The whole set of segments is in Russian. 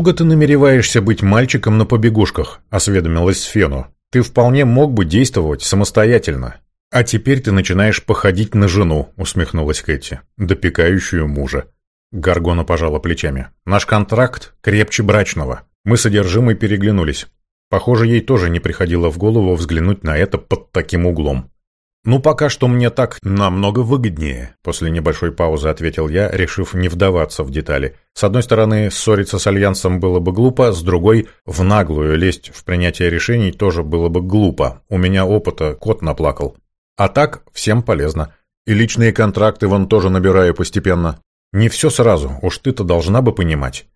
«Долго ты намереваешься быть мальчиком на побегушках?» — осведомилась Сфену. «Ты вполне мог бы действовать самостоятельно». «А теперь ты начинаешь походить на жену», — усмехнулась Кэти, допекающую мужа. Гаргона пожала плечами. «Наш контракт крепче брачного». Мы содержимой переглянулись. Похоже, ей тоже не приходило в голову взглянуть на это под таким углом. «Ну, пока что мне так намного выгоднее», — после небольшой паузы ответил я, решив не вдаваться в детали. С одной стороны, ссориться с Альянсом было бы глупо, с другой, в наглую лезть в принятие решений тоже было бы глупо. У меня опыта кот наплакал. А так, всем полезно. И личные контракты вон тоже набираю постепенно. Не все сразу, уж ты-то должна бы понимать.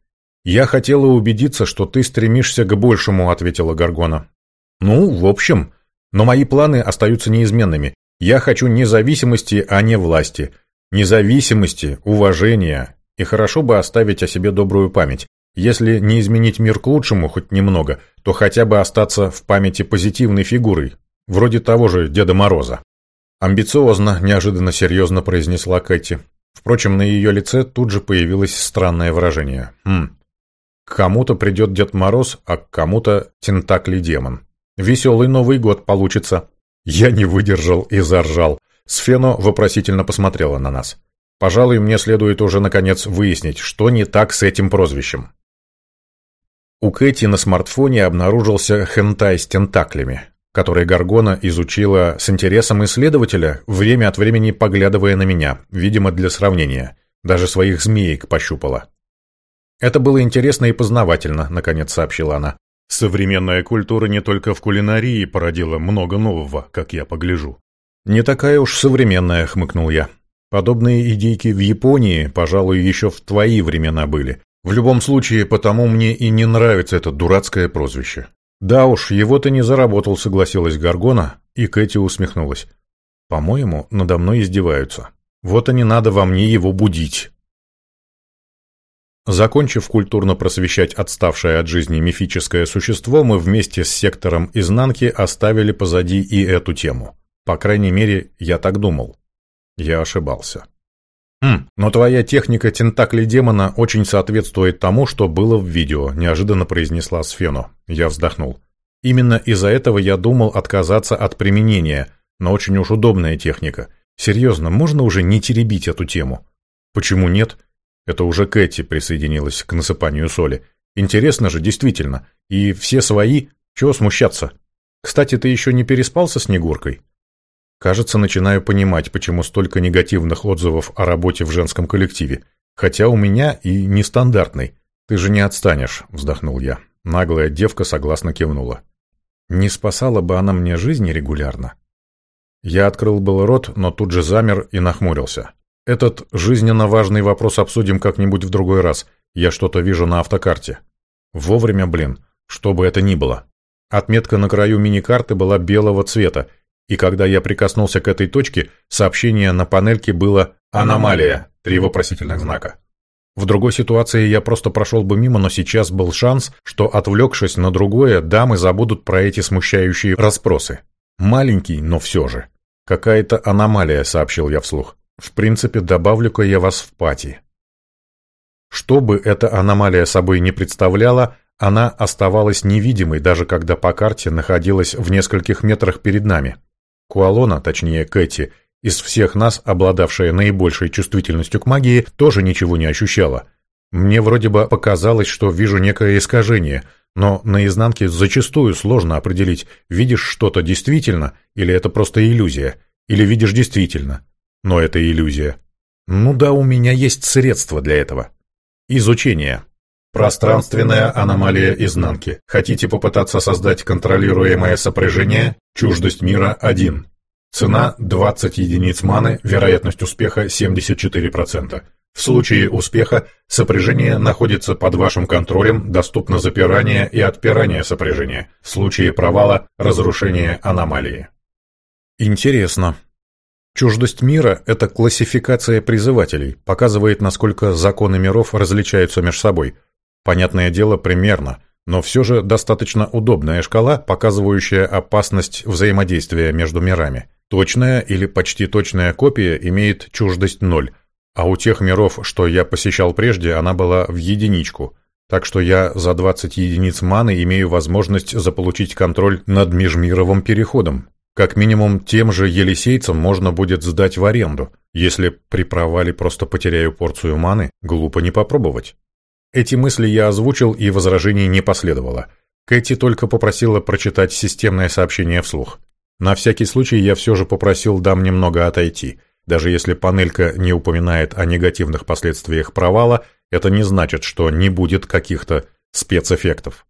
«Я хотела убедиться, что ты стремишься к большему», — ответила Гаргона. «Ну, в общем...» Но мои планы остаются неизменными. Я хочу независимости, а не власти. Независимости, уважения. И хорошо бы оставить о себе добрую память. Если не изменить мир к лучшему хоть немного, то хотя бы остаться в памяти позитивной фигурой, вроде того же Деда Мороза. Амбициозно, неожиданно серьезно произнесла Кэти. Впрочем, на ее лице тут же появилось странное выражение. Хм. К кому-то придет Дед Мороз, а к кому-то Тентакли-демон. Веселый Новый год получится». Я не выдержал и заржал. Сфено вопросительно посмотрела на нас. Пожалуй, мне следует уже наконец выяснить, что не так с этим прозвищем. У Кэти на смартфоне обнаружился хентай с тентаклями, который Гаргона изучила с интересом исследователя, время от времени поглядывая на меня, видимо, для сравнения. Даже своих змеек пощупала. «Это было интересно и познавательно», — наконец сообщила она. Современная культура не только в кулинарии породила много нового, как я погляжу. «Не такая уж современная», — хмыкнул я. «Подобные идейки в Японии, пожалуй, еще в твои времена были. В любом случае, потому мне и не нравится это дурацкое прозвище». «Да уж, его ты не заработал», — согласилась Гаргона, и Кэти усмехнулась. «По-моему, надо мной издеваются. Вот и не надо во мне его будить». Закончив культурно просвещать отставшее от жизни мифическое существо, мы вместе с сектором изнанки оставили позади и эту тему. По крайней мере, я так думал. Я ошибался. «Хм, но твоя техника тентакли демона очень соответствует тому, что было в видео», – неожиданно произнесла Сфену. Я вздохнул. «Именно из-за этого я думал отказаться от применения, но очень уж удобная техника. Серьезно, можно уже не теребить эту тему?» «Почему нет?» Это уже Кэти присоединилась к насыпанию соли. Интересно же, действительно. И все свои. Чего смущаться? Кстати, ты еще не переспал со Снегуркой? Кажется, начинаю понимать, почему столько негативных отзывов о работе в женском коллективе. Хотя у меня и нестандартный. Ты же не отстанешь, вздохнул я. Наглая девка согласно кивнула. Не спасала бы она мне жизнь регулярно. Я открыл был рот, но тут же замер и нахмурился. Этот жизненно важный вопрос обсудим как-нибудь в другой раз. Я что-то вижу на автокарте. Вовремя, блин, что бы это ни было. Отметка на краю мини-карты была белого цвета, и когда я прикоснулся к этой точке, сообщение на панельке было «Аномалия» — три вопросительных знака. В другой ситуации я просто прошел бы мимо, но сейчас был шанс, что, отвлекшись на другое, дамы забудут про эти смущающие расспросы. Маленький, но все же. «Какая-то аномалия», — сообщил я вслух. В принципе, добавлю-ка я вас в пати. Что бы эта аномалия собой не представляла, она оставалась невидимой, даже когда по карте находилась в нескольких метрах перед нами. Куалона, точнее Кэти, из всех нас, обладавшая наибольшей чувствительностью к магии, тоже ничего не ощущала. Мне вроде бы показалось, что вижу некое искажение, но на изнанке зачастую сложно определить, видишь что-то действительно или это просто иллюзия, или видишь действительно. Но это иллюзия. Ну да, у меня есть средства для этого. Изучение. Пространственная аномалия изнанки. Хотите попытаться создать контролируемое сопряжение? Чуждость мира 1. Цена 20 единиц маны, вероятность успеха 74%. В случае успеха сопряжение находится под вашим контролем, доступно запирание и отпирание сопряжения. В случае провала – разрушение аномалии. Интересно. Чуждость мира – это классификация призывателей, показывает, насколько законы миров различаются между собой. Понятное дело, примерно, но все же достаточно удобная шкала, показывающая опасность взаимодействия между мирами. Точная или почти точная копия имеет чуждость ноль, а у тех миров, что я посещал прежде, она была в единичку. Так что я за 20 единиц маны имею возможность заполучить контроль над межмировым переходом. Как минимум, тем же елисейцам можно будет сдать в аренду. Если при провале просто потеряю порцию маны, глупо не попробовать. Эти мысли я озвучил, и возражений не последовало. Кэти только попросила прочитать системное сообщение вслух. На всякий случай я все же попросил дам немного отойти. Даже если панелька не упоминает о негативных последствиях провала, это не значит, что не будет каких-то спецэффектов.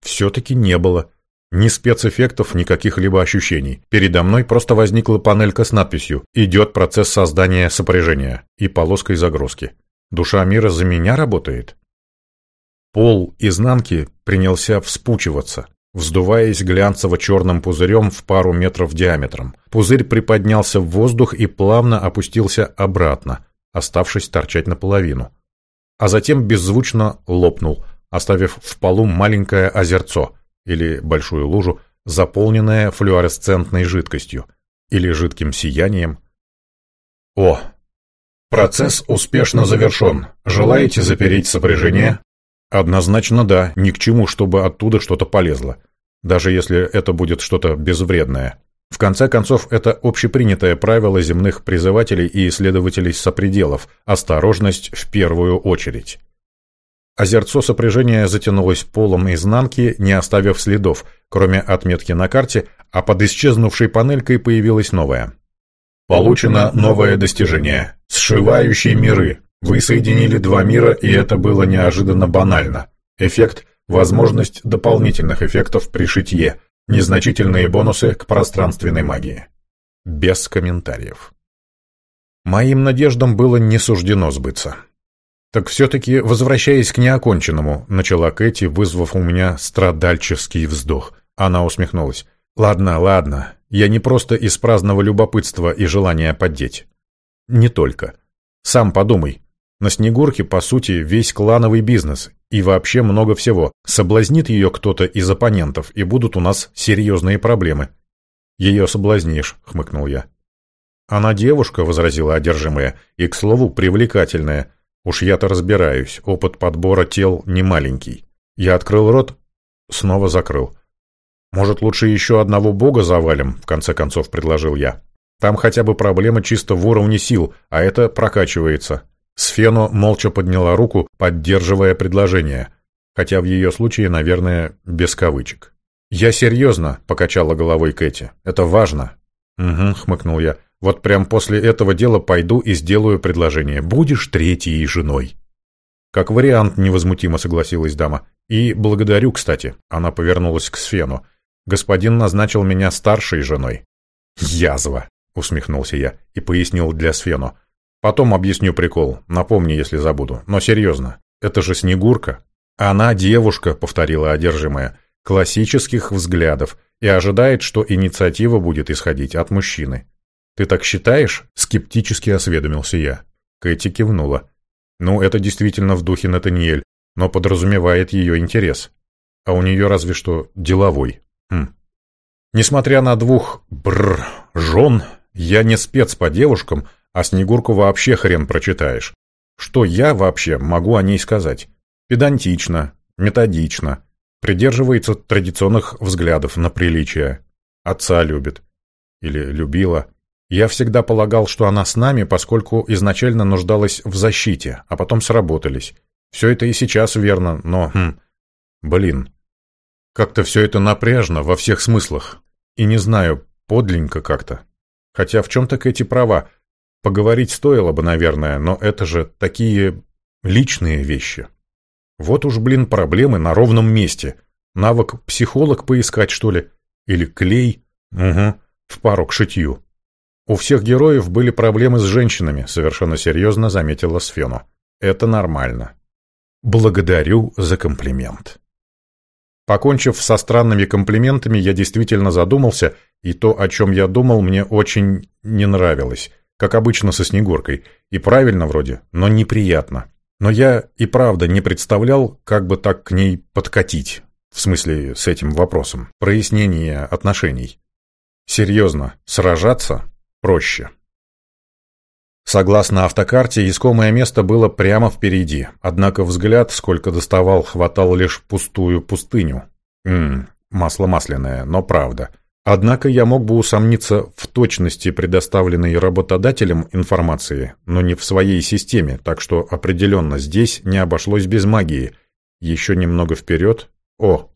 Все-таки не было. Ни спецэффектов, ни каких-либо ощущений. Передо мной просто возникла панелька с надписью «Идет процесс создания сопряжения» и полоской загрузки. Душа мира за меня работает? Пол изнанки принялся вспучиваться, вздуваясь глянцево-черным пузырем в пару метров диаметром. Пузырь приподнялся в воздух и плавно опустился обратно, оставшись торчать наполовину. А затем беззвучно лопнул, оставив в полу маленькое озерцо — или большую лужу, заполненная флуоресцентной жидкостью или жидким сиянием. О! Процесс успешно завершен. Желаете запереть сопряжение? Однозначно да, ни к чему, чтобы оттуда что-то полезло. Даже если это будет что-то безвредное. В конце концов, это общепринятое правило земных призывателей и исследователей сопределов – осторожность в первую очередь. Озерцо сопряжения затянулось полом изнанки, не оставив следов, кроме отметки на карте, а под исчезнувшей панелькой появилось новое. Получено новое достижение. Сшивающие миры. Вы соединили два мира, и это было неожиданно банально. Эффект – возможность дополнительных эффектов при шитье. Незначительные бонусы к пространственной магии. Без комментариев. Моим надеждам было не суждено сбыться. «Так все-таки, возвращаясь к неоконченному», — начала Кэти, вызвав у меня страдальческий вздох. Она усмехнулась. «Ладно, ладно. Я не просто из праздного любопытства и желания поддеть. Не только. Сам подумай. На Снегурке, по сути, весь клановый бизнес. И вообще много всего. Соблазнит ее кто-то из оппонентов, и будут у нас серьезные проблемы». «Ее соблазнишь», — хмыкнул я. «Она девушка», — возразила одержимая, — «и, к слову, привлекательная». Уж я-то разбираюсь, опыт подбора тел не маленький. Я открыл рот, снова закрыл. Может, лучше еще одного бога завалим, в конце концов предложил я. Там хотя бы проблема чисто в уровне сил, а это прокачивается. Сфено молча подняла руку, поддерживая предложение. Хотя в ее случае, наверное, без кавычек. «Я серьезно», — покачала головой Кэти. «Это важно». «Угу», — хмыкнул я. Вот прям после этого дела пойду и сделаю предложение. Будешь третьей женой. Как вариант, невозмутимо согласилась дама. И благодарю, кстати. Она повернулась к Сфену. Господин назначил меня старшей женой. Язва, усмехнулся я и пояснил для Сфену. Потом объясню прикол. Напомни, если забуду. Но серьезно. Это же Снегурка. Она девушка, повторила одержимая, классических взглядов и ожидает, что инициатива будет исходить от мужчины. «Ты так считаешь?» — скептически осведомился я. Кэти кивнула. «Ну, это действительно в духе Натаниэль, но подразумевает ее интерес. А у нее разве что деловой. Хм. Несмотря на двух бр жен, я не спец по девушкам, а Снегурку вообще хрен прочитаешь. Что я вообще могу о ней сказать? Педантично, методично, придерживается традиционных взглядов на приличие. Отца любит. Или любила. Я всегда полагал, что она с нами, поскольку изначально нуждалась в защите, а потом сработались. Все это и сейчас верно, но... Хм, блин. Как-то все это напряжно во всех смыслах. И не знаю, подленько как-то. Хотя в чем-то Кэти права. Поговорить стоило бы, наверное, но это же такие личные вещи. Вот уж, блин, проблемы на ровном месте. Навык психолог поискать, что ли? Или клей? Угу, в пару к шитью. «У всех героев были проблемы с женщинами», — совершенно серьезно заметила Сфену. «Это нормально». «Благодарю за комплимент». Покончив со странными комплиментами, я действительно задумался, и то, о чем я думал, мне очень не нравилось, как обычно со Снегуркой. И правильно вроде, но неприятно. Но я и правда не представлял, как бы так к ней подкатить, в смысле с этим вопросом, прояснение отношений. Серьезно, сражаться проще. Согласно автокарте, искомое место было прямо впереди, однако взгляд, сколько доставал, хватал лишь пустую пустыню. Ммм, масло масляное, но правда. Однако я мог бы усомниться в точности предоставленной работодателем информации, но не в своей системе, так что определенно здесь не обошлось без магии. Еще немного вперед. О!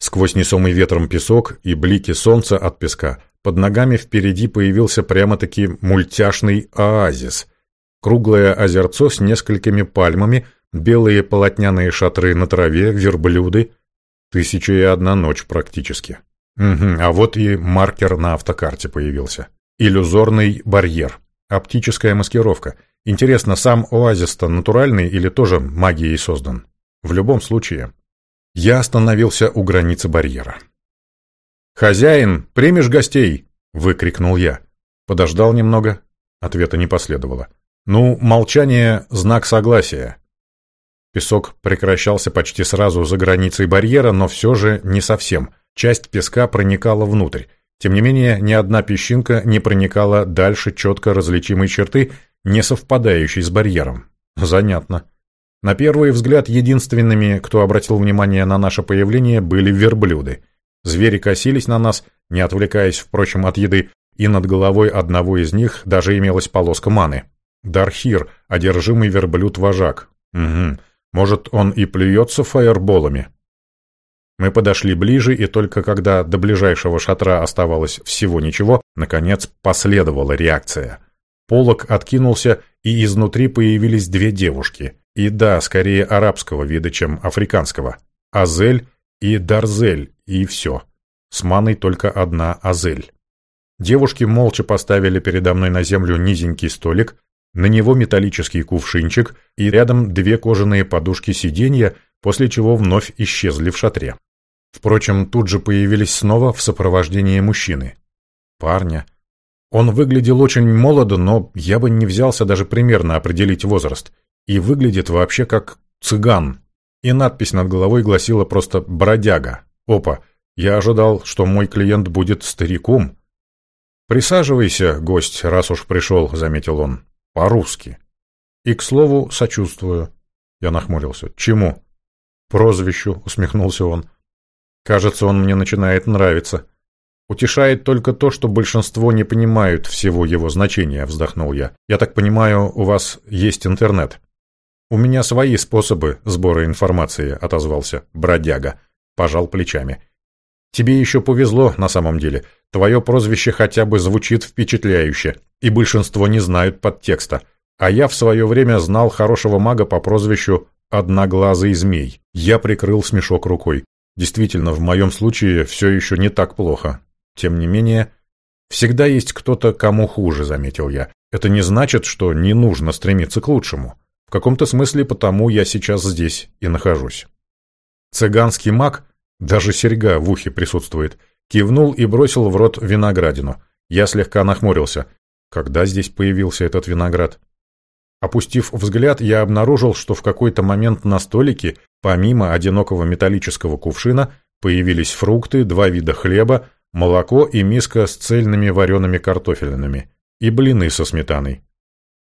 Сквозь несомый ветром песок и блики солнца от песка под ногами впереди появился прямо-таки мультяшный оазис. Круглое озерцо с несколькими пальмами, белые полотняные шатры на траве, верблюды. Тысяча и одна ночь практически. Угу, а вот и маркер на автокарте появился. Иллюзорный барьер. Оптическая маскировка. Интересно, сам оазис-то натуральный или тоже магией создан? В любом случае. Я остановился у границы барьера. «Хозяин, примешь гостей?» — выкрикнул я. Подождал немного. Ответа не последовало. «Ну, молчание — знак согласия». Песок прекращался почти сразу за границей барьера, но все же не совсем. Часть песка проникала внутрь. Тем не менее, ни одна песчинка не проникала дальше четко различимой черты, не совпадающей с барьером. Занятно. На первый взгляд, единственными, кто обратил внимание на наше появление, были верблюды. Звери косились на нас, не отвлекаясь, впрочем, от еды, и над головой одного из них даже имелась полоска маны. Дархир, одержимый верблюд-вожак. Угу. Может, он и плюется фаерболами? Мы подошли ближе, и только когда до ближайшего шатра оставалось всего ничего, наконец последовала реакция. Полок откинулся, и изнутри появились две девушки. И да, скорее арабского вида, чем африканского. Азель и Дарзель, и все. С маной только одна Азель. Девушки молча поставили передо мной на землю низенький столик, на него металлический кувшинчик и рядом две кожаные подушки сиденья, после чего вновь исчезли в шатре. Впрочем, тут же появились снова в сопровождении мужчины. Парня. Он выглядел очень молодо, но я бы не взялся даже примерно определить возраст. И выглядит вообще как цыган. И надпись над головой гласила просто «бродяга». Опа, я ожидал, что мой клиент будет стариком. «Присаживайся, гость, раз уж пришел», — заметил он. «По-русски». «И, к слову, сочувствую». Я нахмурился. «Чему?» «Прозвищу», — усмехнулся он. Кажется, он мне начинает нравиться. Утешает только то, что большинство не понимают всего его значения, вздохнул я. Я так понимаю, у вас есть интернет? У меня свои способы сбора информации, отозвался бродяга. Пожал плечами. Тебе еще повезло на самом деле. Твое прозвище хотя бы звучит впечатляюще, и большинство не знают подтекста. А я в свое время знал хорошего мага по прозвищу «Одноглазый змей». Я прикрыл смешок рукой. Действительно, в моем случае все еще не так плохо. Тем не менее, всегда есть кто-то, кому хуже, заметил я. Это не значит, что не нужно стремиться к лучшему. В каком-то смысле потому я сейчас здесь и нахожусь. Цыганский маг, даже серьга в ухе присутствует, кивнул и бросил в рот виноградину. Я слегка нахмурился. Когда здесь появился этот виноград? Опустив взгляд, я обнаружил, что в какой-то момент на столике, помимо одинокого металлического кувшина, появились фрукты, два вида хлеба, молоко и миска с цельными вареными картофелинами, и блины со сметаной.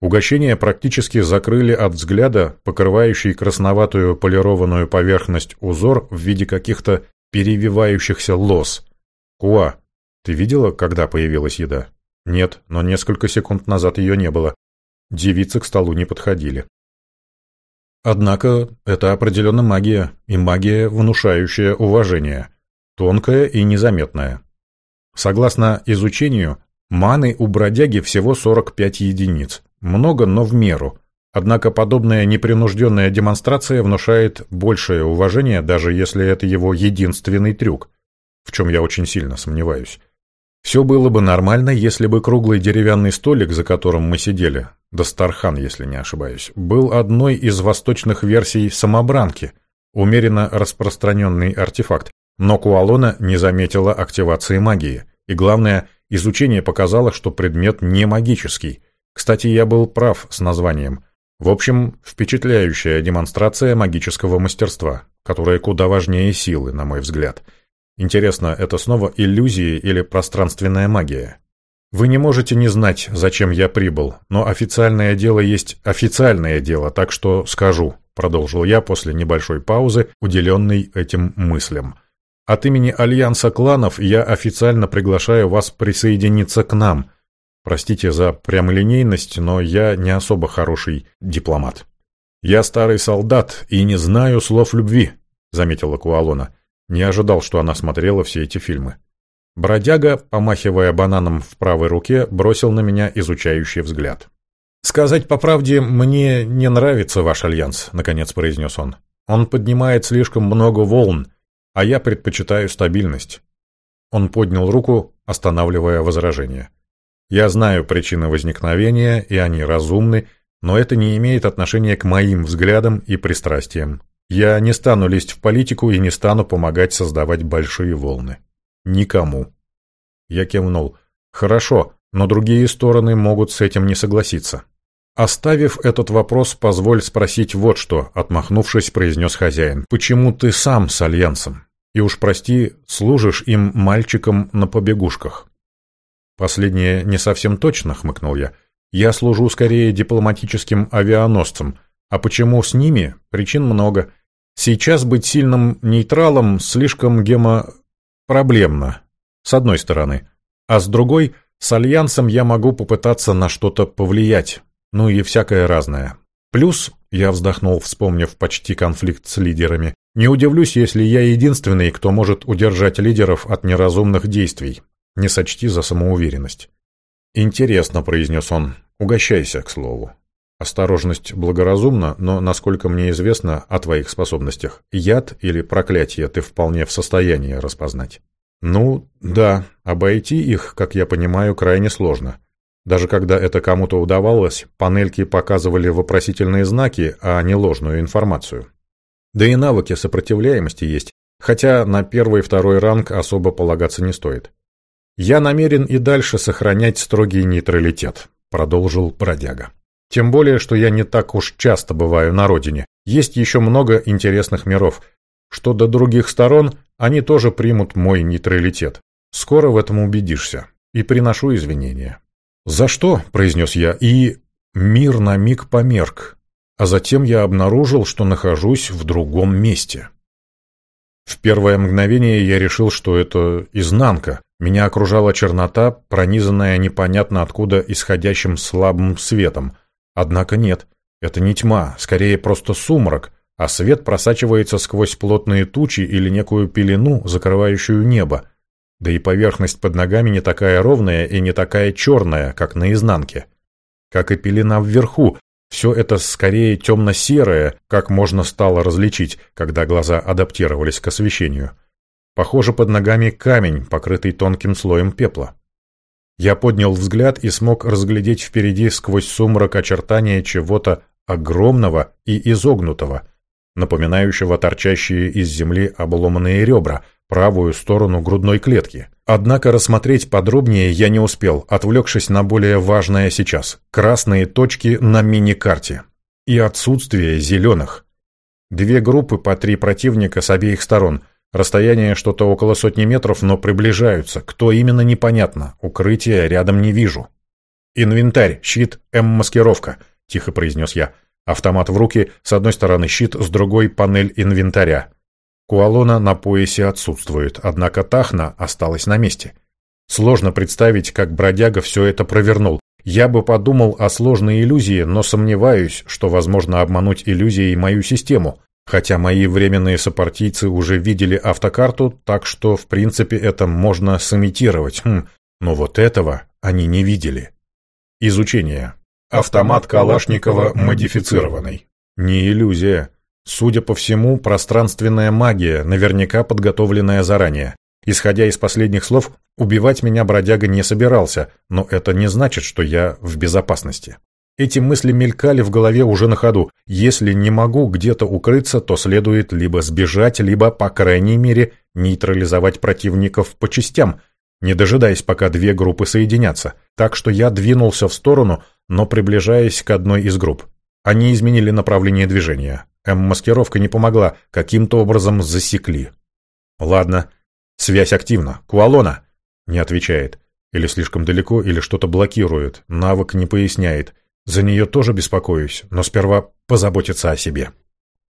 Угощения практически закрыли от взгляда покрывающий красноватую полированную поверхность узор в виде каких-то перевивающихся лос. «Куа, ты видела, когда появилась еда?» «Нет, но несколько секунд назад ее не было. Девицы к столу не подходили. Однако это определенно магия, и магия, внушающая уважение, тонкая и незаметная. Согласно изучению, маны у бродяги всего 45 единиц. Много, но в меру. Однако подобная непринужденная демонстрация внушает большее уважение, даже если это его единственный трюк, в чем я очень сильно сомневаюсь. Все было бы нормально, если бы круглый деревянный столик, за которым мы сидели, Дастархан, если не ошибаюсь, был одной из восточных версий самобранки, умеренно распространенный артефакт, но Куалона не заметила активации магии. И главное, изучение показало, что предмет не магический. Кстати, я был прав с названием. В общем, впечатляющая демонстрация магического мастерства, которая куда важнее силы, на мой взгляд – Интересно, это снова иллюзии или пространственная магия? Вы не можете не знать, зачем я прибыл, но официальное дело есть официальное дело, так что скажу, продолжил я после небольшой паузы, уделенной этим мыслям. От имени Альянса кланов я официально приглашаю вас присоединиться к нам. Простите за прямолинейность, но я не особо хороший дипломат. Я старый солдат и не знаю слов любви, заметила Куалона. Не ожидал, что она смотрела все эти фильмы. Бродяга, помахивая бананом в правой руке, бросил на меня изучающий взгляд. «Сказать по правде, мне не нравится ваш альянс», — наконец произнес он. «Он поднимает слишком много волн, а я предпочитаю стабильность». Он поднял руку, останавливая возражение. «Я знаю причины возникновения, и они разумны, но это не имеет отношения к моим взглядам и пристрастиям. Я не стану лезть в политику и не стану помогать создавать большие волны». Никому. Я кивнул. Хорошо, но другие стороны могут с этим не согласиться. Оставив этот вопрос, позволь спросить вот что, отмахнувшись, произнес хозяин. Почему ты сам с Альянсом? И уж прости, служишь им мальчиком на побегушках. Последнее не совсем точно, хмыкнул я. Я служу скорее дипломатическим авианосцем. А почему с ними? Причин много. Сейчас быть сильным нейтралом слишком гемо проблемно, с одной стороны. А с другой, с Альянсом я могу попытаться на что-то повлиять. Ну и всякое разное. Плюс, я вздохнул, вспомнив почти конфликт с лидерами, не удивлюсь, если я единственный, кто может удержать лидеров от неразумных действий. Не сочти за самоуверенность. «Интересно», — произнес он. «Угощайся, к слову». Осторожность благоразумна, но, насколько мне известно о твоих способностях, яд или проклятие ты вполне в состоянии распознать. Ну, да, обойти их, как я понимаю, крайне сложно. Даже когда это кому-то удавалось, панельки показывали вопросительные знаки, а не ложную информацию. Да и навыки сопротивляемости есть, хотя на первый и второй ранг особо полагаться не стоит. «Я намерен и дальше сохранять строгий нейтралитет», — продолжил бродяга. Тем более, что я не так уж часто бываю на родине. Есть еще много интересных миров. Что до других сторон, они тоже примут мой нейтралитет. Скоро в этом убедишься. И приношу извинения. «За что?» – произнес я, и мир на миг померк. А затем я обнаружил, что нахожусь в другом месте. В первое мгновение я решил, что это изнанка. Меня окружала чернота, пронизанная непонятно откуда исходящим слабым светом – Однако нет, это не тьма, скорее просто сумрак, а свет просачивается сквозь плотные тучи или некую пелену, закрывающую небо. Да и поверхность под ногами не такая ровная и не такая черная, как на изнанке. Как и пелена вверху, все это скорее темно-серое, как можно стало различить, когда глаза адаптировались к освещению. Похоже, под ногами камень, покрытый тонким слоем пепла. Я поднял взгляд и смог разглядеть впереди сквозь сумрак очертания чего-то огромного и изогнутого, напоминающего торчащие из земли обломанные ребра, правую сторону грудной клетки. Однако рассмотреть подробнее я не успел, отвлекшись на более важное сейчас – красные точки на мини-карте. И отсутствие зеленых. Две группы по три противника с обеих сторон – Расстояние что-то около сотни метров, но приближаются. Кто именно, непонятно. Укрытия рядом не вижу. «Инвентарь, щит, М-маскировка», — тихо произнес я. Автомат в руки, с одной стороны щит, с другой панель инвентаря. Куалона на поясе отсутствует, однако Тахна осталась на месте. Сложно представить, как бродяга все это провернул. Я бы подумал о сложной иллюзии, но сомневаюсь, что возможно обмануть иллюзией мою систему. Хотя мои временные сопартийцы уже видели автокарту, так что, в принципе, это можно сымитировать. Хм, но вот этого они не видели. Изучение. Автомат Калашникова модифицированный. Не иллюзия. Судя по всему, пространственная магия, наверняка подготовленная заранее. Исходя из последних слов, убивать меня бродяга не собирался, но это не значит, что я в безопасности. Эти мысли мелькали в голове уже на ходу. Если не могу где-то укрыться, то следует либо сбежать, либо, по крайней мере, нейтрализовать противников по частям, не дожидаясь, пока две группы соединятся. Так что я двинулся в сторону, но приближаясь к одной из групп. Они изменили направление движения. М-маскировка не помогла, каким-то образом засекли. Ладно. Связь активна. Куалона. Не отвечает. Или слишком далеко, или что-то блокирует. Навык не поясняет. За нее тоже беспокоюсь, но сперва позаботиться о себе.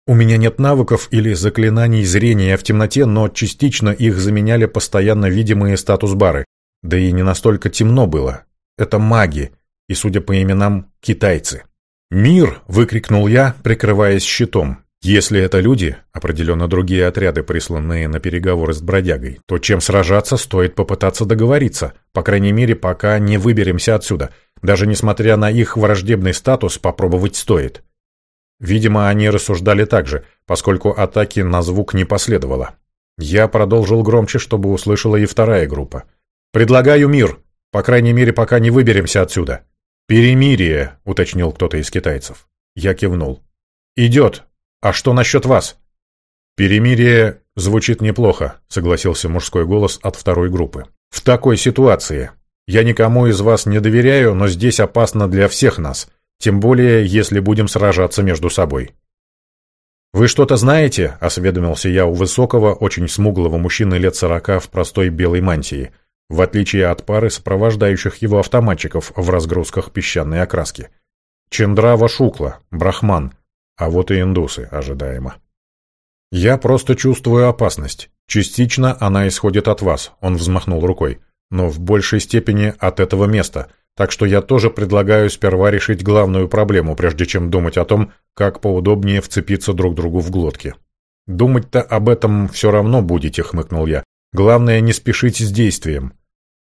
У меня нет навыков или заклинаний зрения в темноте, но частично их заменяли постоянно видимые статус-бары. Да и не настолько темно было. Это маги, и, судя по именам, китайцы. «Мир!» — выкрикнул я, прикрываясь щитом. Если это люди, определенно другие отряды, присланные на переговоры с бродягой, то чем сражаться, стоит попытаться договориться, по крайней мере, пока не выберемся отсюда. Даже несмотря на их враждебный статус, попробовать стоит. Видимо, они рассуждали так же, поскольку атаки на звук не последовало. Я продолжил громче, чтобы услышала и вторая группа. «Предлагаю мир, по крайней мере, пока не выберемся отсюда». «Перемирие», — уточнил кто-то из китайцев. Я кивнул. «Идет. А что насчет вас?» «Перемирие звучит неплохо», — согласился мужской голос от второй группы. «В такой ситуации. Я никому из вас не доверяю, но здесь опасно для всех нас, тем более, если будем сражаться между собой». «Вы что-то знаете?» — осведомился я у высокого, очень смуглого мужчины лет сорока в простой белой мантии — в отличие от пары сопровождающих его автоматчиков в разгрузках песчаной окраски. Чендрава Шукла, Брахман, а вот и индусы, ожидаемо. «Я просто чувствую опасность. Частично она исходит от вас», — он взмахнул рукой, «но в большей степени от этого места, так что я тоже предлагаю сперва решить главную проблему, прежде чем думать о том, как поудобнее вцепиться друг другу в глотки». «Думать-то об этом все равно будете», — хмыкнул я. «Главное, не спешить с действием.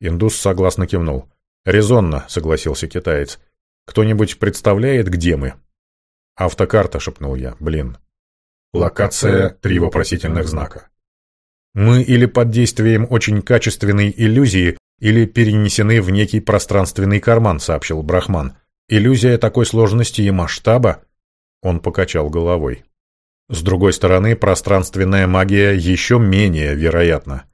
Индус согласно кивнул. «Резонно», — согласился китаец. «Кто-нибудь представляет, где мы?» «Автокарта», — шепнул я. «Блин». Локация — три вопросительных знака. Мы или под действием очень качественной иллюзии, или перенесены в некий пространственный карман, сообщил Брахман. Иллюзия такой сложности и масштаба? Он покачал головой. С другой стороны, пространственная магия еще менее вероятна.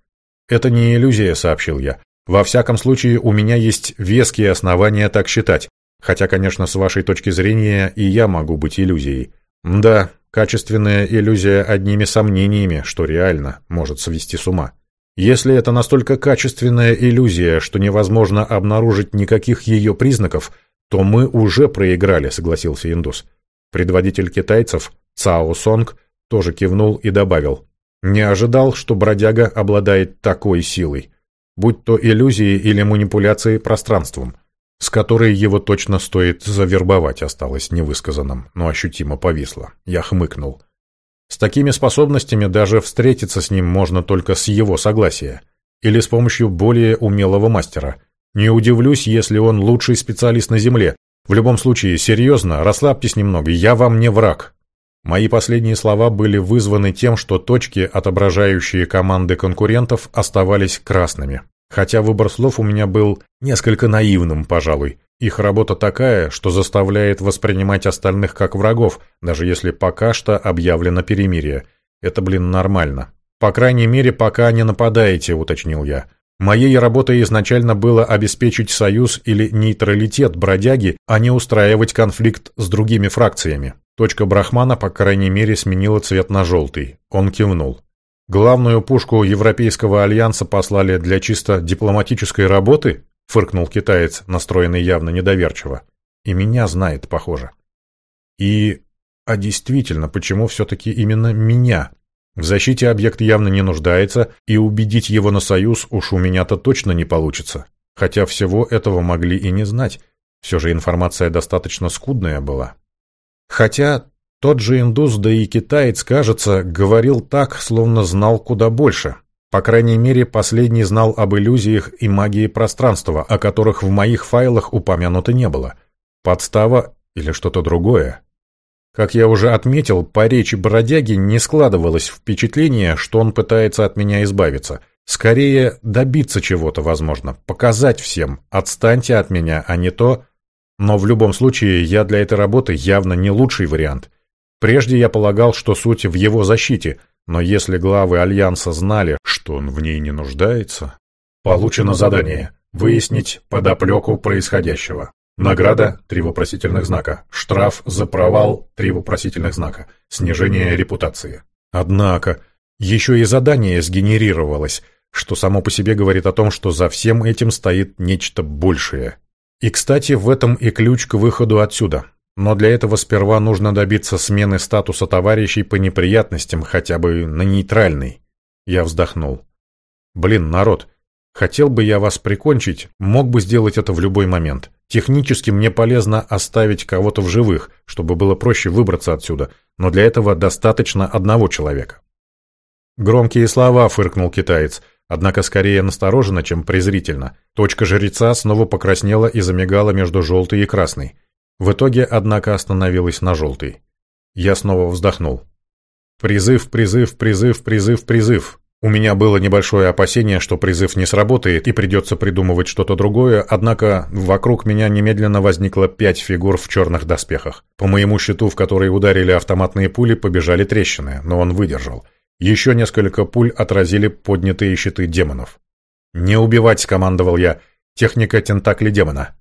Это не иллюзия, сообщил я. Во всяком случае, у меня есть веские основания так считать, хотя, конечно, с вашей точки зрения и я могу быть иллюзией. Да, качественная иллюзия одними сомнениями, что реально, может свести с ума. Если это настолько качественная иллюзия, что невозможно обнаружить никаких ее признаков, то мы уже проиграли, согласился индус. Предводитель китайцев, Цао Сонг, тоже кивнул и добавил. Не ожидал, что бродяга обладает такой силой будь то иллюзии или манипуляции пространством, с которой его точно стоит завербовать, осталось невысказанным, но ощутимо повисло. Я хмыкнул. С такими способностями даже встретиться с ним можно только с его согласия или с помощью более умелого мастера. Не удивлюсь, если он лучший специалист на Земле. В любом случае, серьезно, расслабьтесь немного, я вам не враг. Мои последние слова были вызваны тем, что точки, отображающие команды конкурентов, оставались красными. Хотя выбор слов у меня был несколько наивным, пожалуй. Их работа такая, что заставляет воспринимать остальных как врагов, даже если пока что объявлено перемирие. Это, блин, нормально. По крайней мере, пока не нападаете, уточнил я. Моей работой изначально было обеспечить союз или нейтралитет бродяги, а не устраивать конфликт с другими фракциями. Точка Брахмана, по крайней мере, сменила цвет на желтый. Он кивнул. Главную пушку Европейского альянса послали для чисто дипломатической работы? Фыркнул китаец, настроенный явно недоверчиво. И меня знает, похоже. И... А действительно, почему все-таки именно меня? В защите объект явно не нуждается, и убедить его на союз уж у меня-то точно не получится. Хотя всего этого могли и не знать. Все же информация достаточно скудная была. Хотя тот же индус, да и китаец, кажется, говорил так, словно знал куда больше. По крайней мере, последний знал об иллюзиях и магии пространства, о которых в моих файлах упомянуто не было. Подстава или что-то другое. Как я уже отметил, по речи бродяги не складывалось впечатление, что он пытается от меня избавиться. Скорее, добиться чего-то, возможно, показать всем «отстаньте от меня», а не то но в любом случае я для этой работы явно не лучший вариант. Прежде я полагал, что суть в его защите, но если главы Альянса знали, что он в ней не нуждается... Получено задание. Выяснить подоплеку происходящего. Награда – три вопросительных знака. Штраф за провал – три вопросительных знака. Снижение репутации. Однако, еще и задание сгенерировалось. что само по себе говорит о том, что за всем этим стоит нечто большее. И, кстати, в этом и ключ к выходу отсюда. Но для этого сперва нужно добиться смены статуса товарищей по неприятностям, хотя бы на нейтральный. Я вздохнул. Блин, народ, хотел бы я вас прикончить, мог бы сделать это в любой момент. Технически мне полезно оставить кого-то в живых, чтобы было проще выбраться отсюда, но для этого достаточно одного человека. Громкие слова, фыркнул китаец, однако скорее настороженно, чем презрительно. Точка жреца снова покраснела и замигала между желтой и красной. В итоге, однако, остановилась на желтой. Я снова вздохнул. Призыв, призыв, призыв, призыв, призыв. У меня было небольшое опасение, что призыв не сработает и придется придумывать что-то другое, однако вокруг меня немедленно возникло пять фигур в черных доспехах. По моему щиту, в который ударили автоматные пули, побежали трещины, но он выдержал. Еще несколько пуль отразили поднятые щиты демонов. «Не убивать!» — скомандовал я. «Техника тентакли демона».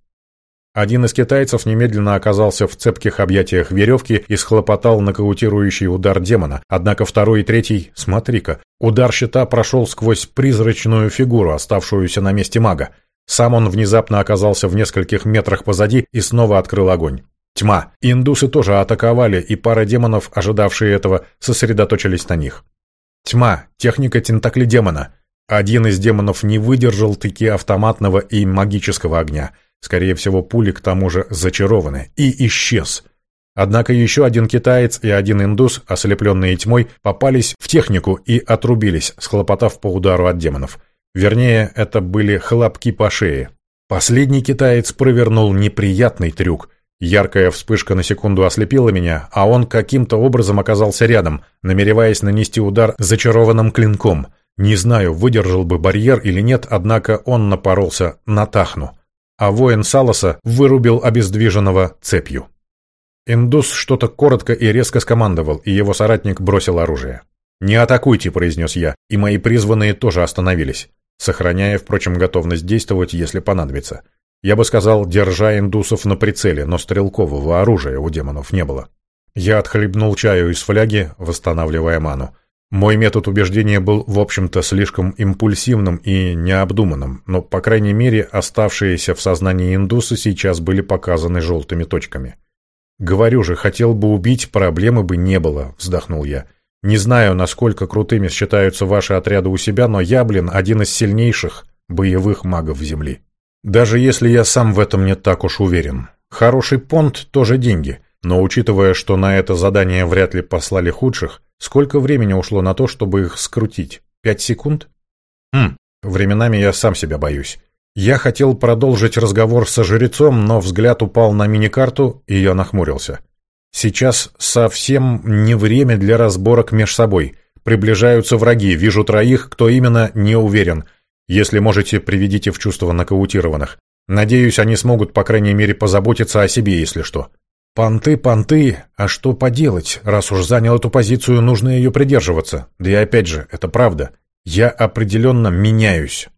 Один из китайцев немедленно оказался в цепких объятиях веревки и схлопотал нокаутирующий удар демона, однако второй и третий, смотри-ка, удар щита прошел сквозь призрачную фигуру, оставшуюся на месте мага. Сам он внезапно оказался в нескольких метрах позади и снова открыл огонь. Тьма. Индусы тоже атаковали, и пара демонов, ожидавшие этого, сосредоточились на них. Тьма. Техника тентакли демона. Один из демонов не выдержал таки автоматного и магического огня – Скорее всего, пули к тому же зачарованы. И исчез. Однако еще один китаец и один индус, ослепленные тьмой, попались в технику и отрубились, схлопотав по удару от демонов. Вернее, это были хлопки по шее. Последний китаец провернул неприятный трюк. Яркая вспышка на секунду ослепила меня, а он каким-то образом оказался рядом, намереваясь нанести удар зачарованным клинком. Не знаю, выдержал бы барьер или нет, однако он напоролся на тахну а воин Салоса вырубил обездвиженного цепью. Индус что-то коротко и резко скомандовал, и его соратник бросил оружие. «Не атакуйте», — произнес я, и мои призванные тоже остановились, сохраняя, впрочем, готовность действовать, если понадобится. Я бы сказал, держа индусов на прицеле, но стрелкового оружия у демонов не было. Я отхлебнул чаю из фляги, восстанавливая ману. Мой метод убеждения был, в общем-то, слишком импульсивным и необдуманным, но, по крайней мере, оставшиеся в сознании индусы сейчас были показаны желтыми точками. «Говорю же, хотел бы убить, проблемы бы не было», — вздохнул я. «Не знаю, насколько крутыми считаются ваши отряды у себя, но я, блин, один из сильнейших боевых магов Земли. Даже если я сам в этом не так уж уверен. Хороший понт — тоже деньги». Но учитывая, что на это задание вряд ли послали худших, сколько времени ушло на то, чтобы их скрутить? Пять секунд? Хм, временами я сам себя боюсь. Я хотел продолжить разговор со жрецом, но взгляд упал на мини-карту, и я нахмурился. Сейчас совсем не время для разборок меж собой. Приближаются враги, вижу троих, кто именно, не уверен. Если можете, приведите в чувство нокаутированных. Надеюсь, они смогут, по крайней мере, позаботиться о себе, если что. Понты, понты, а что поделать? Раз уж занял эту позицию, нужно ее придерживаться. Да и опять же, это правда. Я определенно меняюсь.